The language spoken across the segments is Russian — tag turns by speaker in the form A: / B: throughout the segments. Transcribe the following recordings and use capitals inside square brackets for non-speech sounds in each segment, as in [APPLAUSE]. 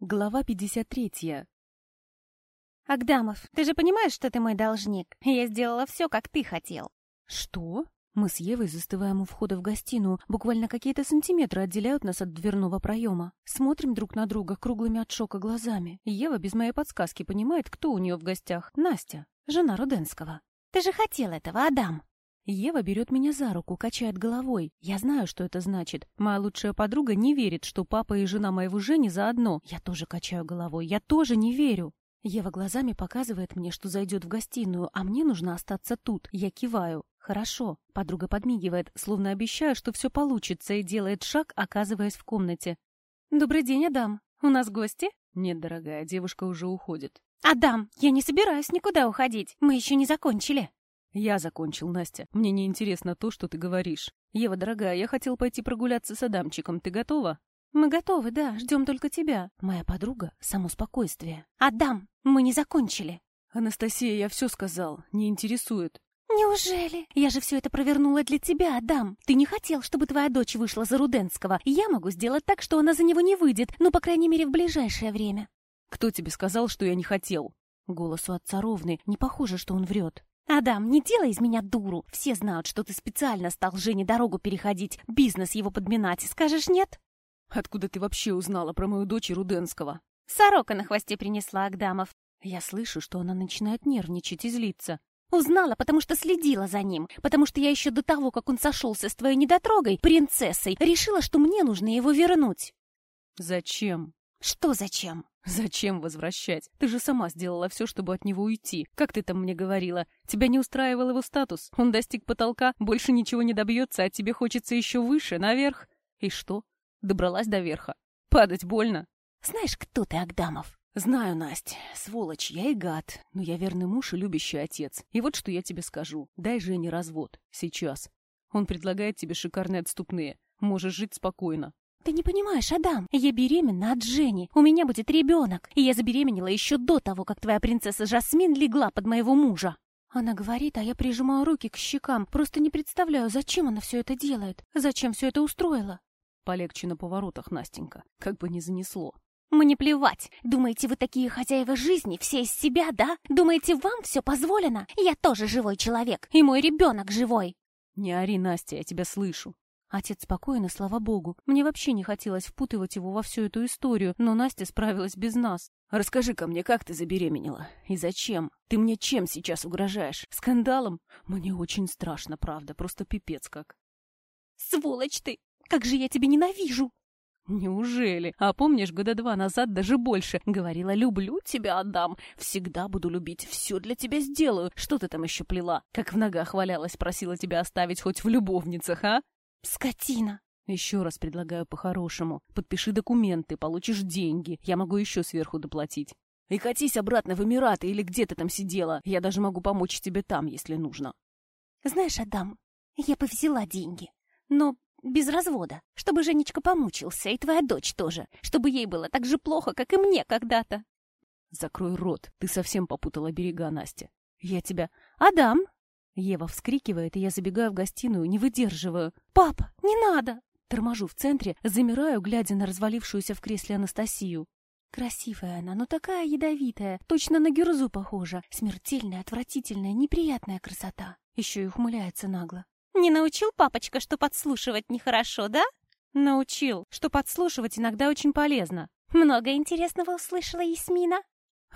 A: Глава 53.
B: «Агдамов, ты же понимаешь, что ты мой должник? Я сделала все, как ты хотел».
A: «Что?» Мы с Евой застываем у входа в гостиную. Буквально какие-то сантиметры отделяют нас от дверного проема. Смотрим друг на друга круглыми от шока глазами. Ева без моей подсказки понимает, кто у нее в гостях. Настя, жена Руденского.
B: «Ты же хотел этого, Адам!»
A: Ева берет меня за руку, качает головой. Я знаю, что это значит. Моя лучшая подруга не верит, что папа и жена моего Жени заодно. Я тоже качаю головой. Я тоже не верю. Ева глазами показывает мне, что зайдет в гостиную, а мне нужно остаться тут. Я киваю. «Хорошо». Подруга подмигивает, словно обещая, что все получится, и делает шаг, оказываясь в комнате. «Добрый день, Адам. У нас гости?» «Нет, дорогая, девушка уже уходит».
B: «Адам, я не собираюсь никуда уходить. Мы еще не закончили».
A: «Я закончил, Настя. Мне не интересно то, что ты говоришь. Ева, дорогая, я хотел пойти прогуляться с Адамчиком. Ты готова?» «Мы готовы, да. Ждем только тебя. Моя подруга — само спокойствие».
B: «Адам, мы не закончили».
A: «Анастасия, я все сказал. Не интересует».
B: «Неужели? Я же все это провернула для тебя, Адам. Ты не хотел, чтобы твоя дочь вышла за Руденского. Я могу сделать так, что она за него не выйдет, ну, по крайней мере, в ближайшее время».
A: «Кто тебе сказал, что я не хотел?» Голос у отца ровный. Не похоже, что он врет.
B: «Адам, не делай из меня дуру. Все знают, что ты специально стал Жене дорогу переходить, бизнес его подминать. Скажешь нет?»
A: «Откуда ты вообще узнала про мою дочь и Руденского?»
B: «Сорока на хвосте принесла, Агдамов».
A: Я слышу, что она начинает нервничать и злиться.
B: Узнала, потому что следила за ним, потому что я еще до того, как он сошелся с твоей недотрогой, принцессой, решила, что мне нужно его вернуть.
A: Зачем?
B: Что зачем?
A: Зачем возвращать? Ты же сама сделала все, чтобы от него уйти. Как ты там мне говорила? Тебя не устраивал его статус. Он достиг потолка, больше ничего не добьется, а тебе хочется еще выше, наверх. И что? Добралась до верха. Падать больно.
B: Знаешь, кто ты, Агдамов?
A: «Знаю, Настя, сволочь, я и гад, но я верный муж и любящий отец. И вот что я тебе скажу. Дай Жене развод. Сейчас. Он предлагает тебе шикарные отступные. Можешь жить спокойно».
B: «Ты не понимаешь, Адам, я беременна от Жени. У меня будет ребенок. И я забеременела еще до того, как твоя принцесса Жасмин легла под моего мужа». Она говорит, а я прижимаю руки к щекам. Просто не представляю, зачем она все это делает. Зачем все это устроила.
A: Полегче на поворотах, Настенька. Как бы не занесло.
B: Мне плевать. Думаете, вы такие хозяева жизни, все из себя, да? Думаете, вам все позволено? Я тоже живой человек, и мой ребенок живой.
A: Не ори, Настя, я тебя слышу. Отец спокойно, слава богу. Мне вообще не хотелось впутывать его во всю эту историю, но Настя справилась без нас. Расскажи-ка мне, как ты забеременела? И зачем? Ты мне чем сейчас угрожаешь? Скандалом? Мне очень страшно, правда, просто пипец как.
B: Сволочь ты! Как же я тебя ненавижу!
A: «Неужели? А помнишь, года два назад, даже больше, говорила, люблю тебя, Адам, всегда буду любить, все для тебя сделаю. Что ты там еще плела? Как в ногах валялась, просила тебя оставить хоть в любовницах, а?»
B: «Скотина!»
A: «Еще раз предлагаю по-хорошему. Подпиши документы, получишь деньги. Я могу еще сверху доплатить. И катись обратно в Эмираты или где ты там сидела. Я даже могу помочь тебе там, если нужно».
B: «Знаешь, Адам, я бы взяла деньги, но без развода, чтобы Женечка помучился, и твоя дочь тоже, чтобы ей было так же плохо, как и мне когда-то.
A: Закрой рот, ты совсем попутала берега, Настя. Я тебя... Адам! Ева вскрикивает, и я забегаю в гостиную, не выдерживаю. «Папа, не надо!» Торможу в центре, замираю, глядя на развалившуюся в кресле Анастасию. Красивая она, но такая ядовитая, точно на гюрзу похожа. Смертельная, отвратительная, неприятная красота. Еще и ухмыляется нагло.
B: Не научил папочка, что подслушивать нехорошо, да?
A: Научил, что подслушивать иногда очень полезно.
B: Много интересного услышала Ясмина.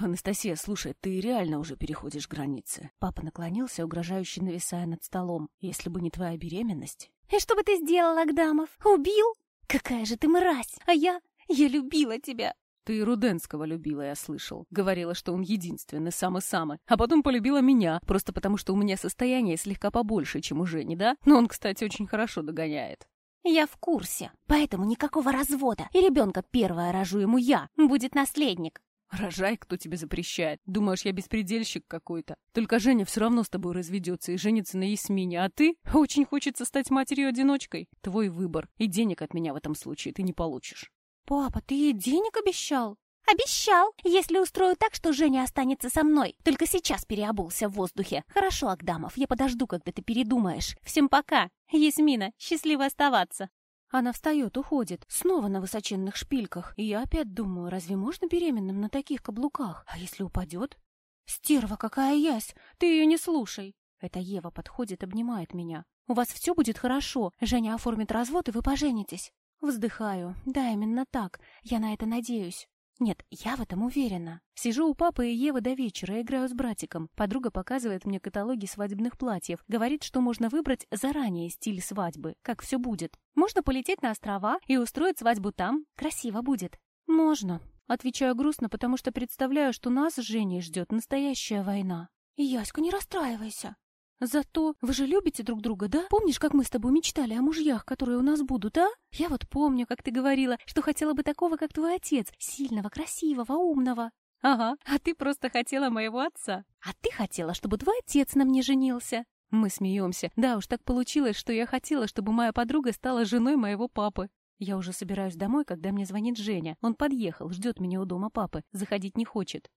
A: Анастасия, слушай, ты реально уже переходишь границы. Папа наклонился, угрожающе нависая над столом. Если бы не твоя беременность...
B: И что бы ты сделал, Агдамов? Убил? Какая же ты мразь! А я... Я любила тебя.
A: Ты Руденского любила, я слышал. Говорила, что он единственный, самый-самый. А потом полюбила меня, просто потому что у меня состояние слегка побольше, чем у Жени, да? Но он, кстати, очень хорошо догоняет.
B: Я в курсе, поэтому никакого развода. И ребенка первое рожу ему я. Будет наследник.
A: Рожай, кто тебе запрещает. Думаешь, я беспредельщик какой-то? Только Женя все равно с тобой разведется и женится на Ясмине, а ты [LAUGHS] очень хочется стать матерью-одиночкой. Твой выбор. И денег от меня в этом случае ты не получишь.
B: «Папа, ты ей денег обещал?» «Обещал, если устрою так, что Женя останется со мной. Только сейчас переобулся в воздухе. Хорошо, Агдамов, я подожду, когда ты передумаешь. Всем пока. Ясмина, счастливо оставаться».
A: Она встает, уходит, снова на высоченных шпильках. И я опять думаю, разве можно беременным на таких каблуках? А если упадет? Стерва какая ясь! Ты ее не слушай! Это Ева подходит, обнимает меня. У вас все будет хорошо. Женя оформит развод, и вы поженитесь. Вздыхаю. Да, именно так. Я на это надеюсь. Нет, я в этом уверена. Сижу у папы и Евы до вечера, играю с братиком. Подруга показывает мне каталоги свадебных платьев. Говорит, что можно выбрать заранее стиль свадьбы, как все будет. Можно полететь на острова и устроить свадьбу там. Красиво будет. Можно. Отвечаю грустно, потому что представляю, что нас с Женей ждет настоящая война. Яська, не расстраивайся. Зато вы же любите друг друга, да? Помнишь, как мы с тобой мечтали о мужьях, которые у нас будут, а? Я вот помню, как ты говорила, что хотела бы такого, как твой отец, сильного, красивого, умного. Ага, а ты просто хотела моего отца. А ты хотела, чтобы твой отец на мне женился. Мы смеемся. Да уж, так получилось, что я хотела, чтобы моя подруга стала женой моего папы. Я уже собираюсь домой, когда мне звонит Женя. Он подъехал, ждет меня у дома папы. Заходить не хочет.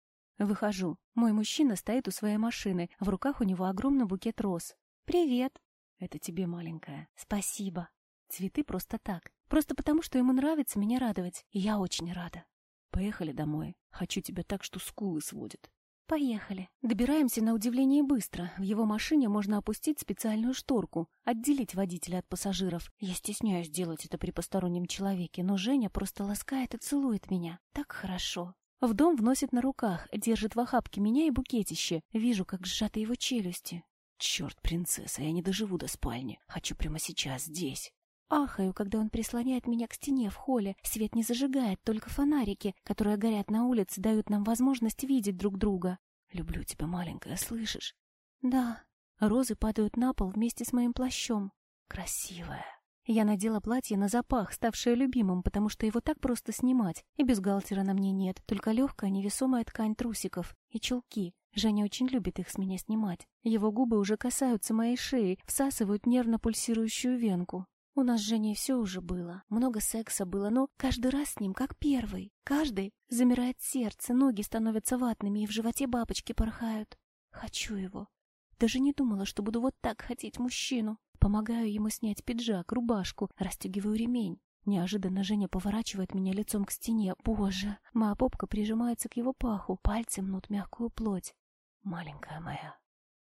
A: Выхожу. Мой мужчина стоит у своей машины. В руках у него огромный букет роз. «Привет!» «Это тебе, маленькая». «Спасибо». Цветы просто так. Просто потому, что ему нравится меня радовать. И я очень рада. Поехали домой. Хочу тебя так, что скулы сводит. Поехали. Добираемся на удивление быстро. В его машине можно опустить специальную шторку, отделить водителя от пассажиров. Я стесняюсь делать это при постороннем человеке, но Женя просто ласкает и целует меня. Так хорошо. В дом вносит на руках, держит в охапке меня и букетище. Вижу, как сжаты его челюсти. Черт, принцесса, я не доживу до спальни. Хочу прямо сейчас, здесь. Ахаю, когда он прислоняет меня к стене в холле. Свет не зажигает, только фонарики, которые горят на улице, дают нам возможность видеть друг друга. Люблю тебя, маленькая, слышишь? Да. Розы падают на пол вместе с моим плащом. Красивая. Я надела платье на запах, ставшее любимым, потому что его так просто снимать, и бюстгальтера на мне нет, только легкая невесомая ткань трусиков и чулки. Женя очень любит их с меня снимать. Его губы уже касаются моей шеи, всасывают нервно пульсирующую венку. У нас с Женей все уже было, много секса было, но каждый раз с ним как первый. Каждый замирает сердце, ноги становятся ватными, и в животе бабочки порхают. Хочу его. Даже не думала, что буду вот так хотеть мужчину. Помогаю ему снять пиджак, рубашку, расстегиваю ремень. Неожиданно Женя поворачивает меня лицом к стене. Боже, моя попка прижимается к его паху, пальцы мнут мягкую плоть. Маленькая моя.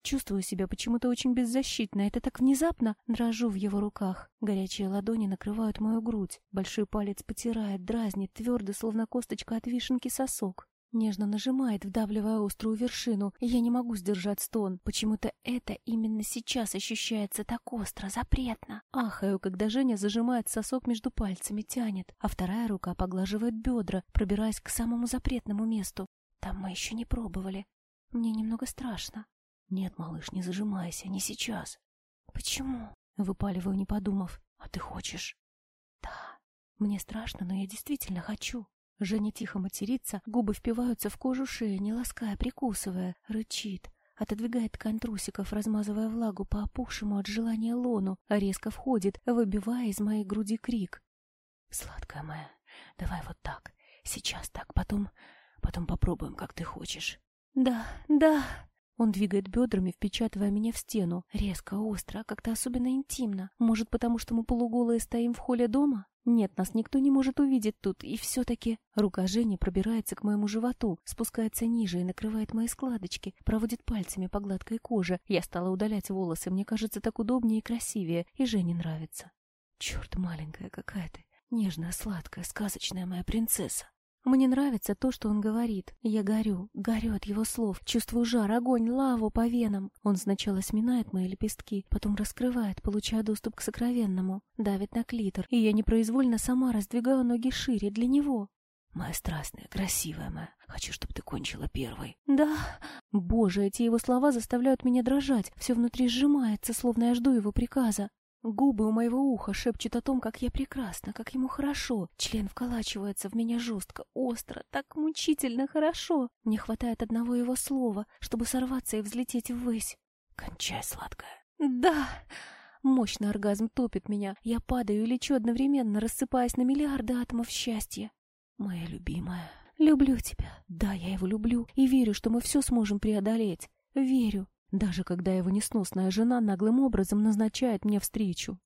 A: Чувствую себя почему-то очень беззащитно. Это так внезапно. Дрожу в его руках. Горячие ладони накрывают мою грудь. Большой палец потирает, дразнит, твердый, словно косточка от вишенки сосок. Нежно нажимает, вдавливая острую вершину, я не могу сдержать стон. Почему-то это именно сейчас ощущается так остро, запретно. Ахаю, когда Женя зажимает сосок между пальцами, тянет, а вторая рука поглаживает бедра, пробираясь к самому запретному месту. Там мы еще не пробовали. Мне немного страшно. Нет, малыш, не зажимайся, не сейчас. Почему? Выпаливаю, не подумав. А ты хочешь? Да. Мне страшно, но я действительно хочу. Женя тихо матерится, губы впиваются в кожу шеи, не лаская, прикусывая, рычит. Отодвигает ткань трусиков, размазывая влагу по опухшему от желания лону, а резко входит, выбивая из моей груди крик. «Сладкая моя, давай вот так. Сейчас так, потом... Потом попробуем, как ты хочешь». «Да, да...» Он двигает бедрами, впечатывая меня в стену. Резко, остро, как-то особенно интимно. Может, потому что мы полуголые стоим в холле дома? Нет, нас никто не может увидеть тут, и все-таки... Рука Жени пробирается к моему животу, спускается ниже и накрывает мои складочки, проводит пальцами по гладкой коже. Я стала удалять волосы, мне кажется так удобнее и красивее, и Жене нравится. Черт, маленькая какая ты, нежная, сладкая, сказочная моя принцесса. Мне нравится то, что он говорит. Я горю, горю от его слов, чувствую жар, огонь, лаву по венам. Он сначала сминает мои лепестки, потом раскрывает, получая доступ к сокровенному, давит на клитор, и я непроизвольно сама раздвигаю ноги шире для него. Моя страстная, красивая моя, хочу, чтобы ты кончила первой. Да. Боже, эти его слова заставляют меня дрожать, все внутри сжимается, словно я жду его приказа. Губы у моего уха шепчут о том, как я прекрасна, как ему хорошо. Член вколачивается в меня жестко, остро, так мучительно хорошо. Мне хватает одного его слова, чтобы сорваться и взлететь ввысь. Кончай, сладкая. Да! Мощный оргазм топит меня. Я падаю и лечу одновременно, рассыпаясь на миллиарды атомов счастья. Моя любимая, люблю тебя. Да, я его люблю и верю, что мы все сможем преодолеть. Верю. Даже когда его несносная жена наглым образом назначает мне встречу.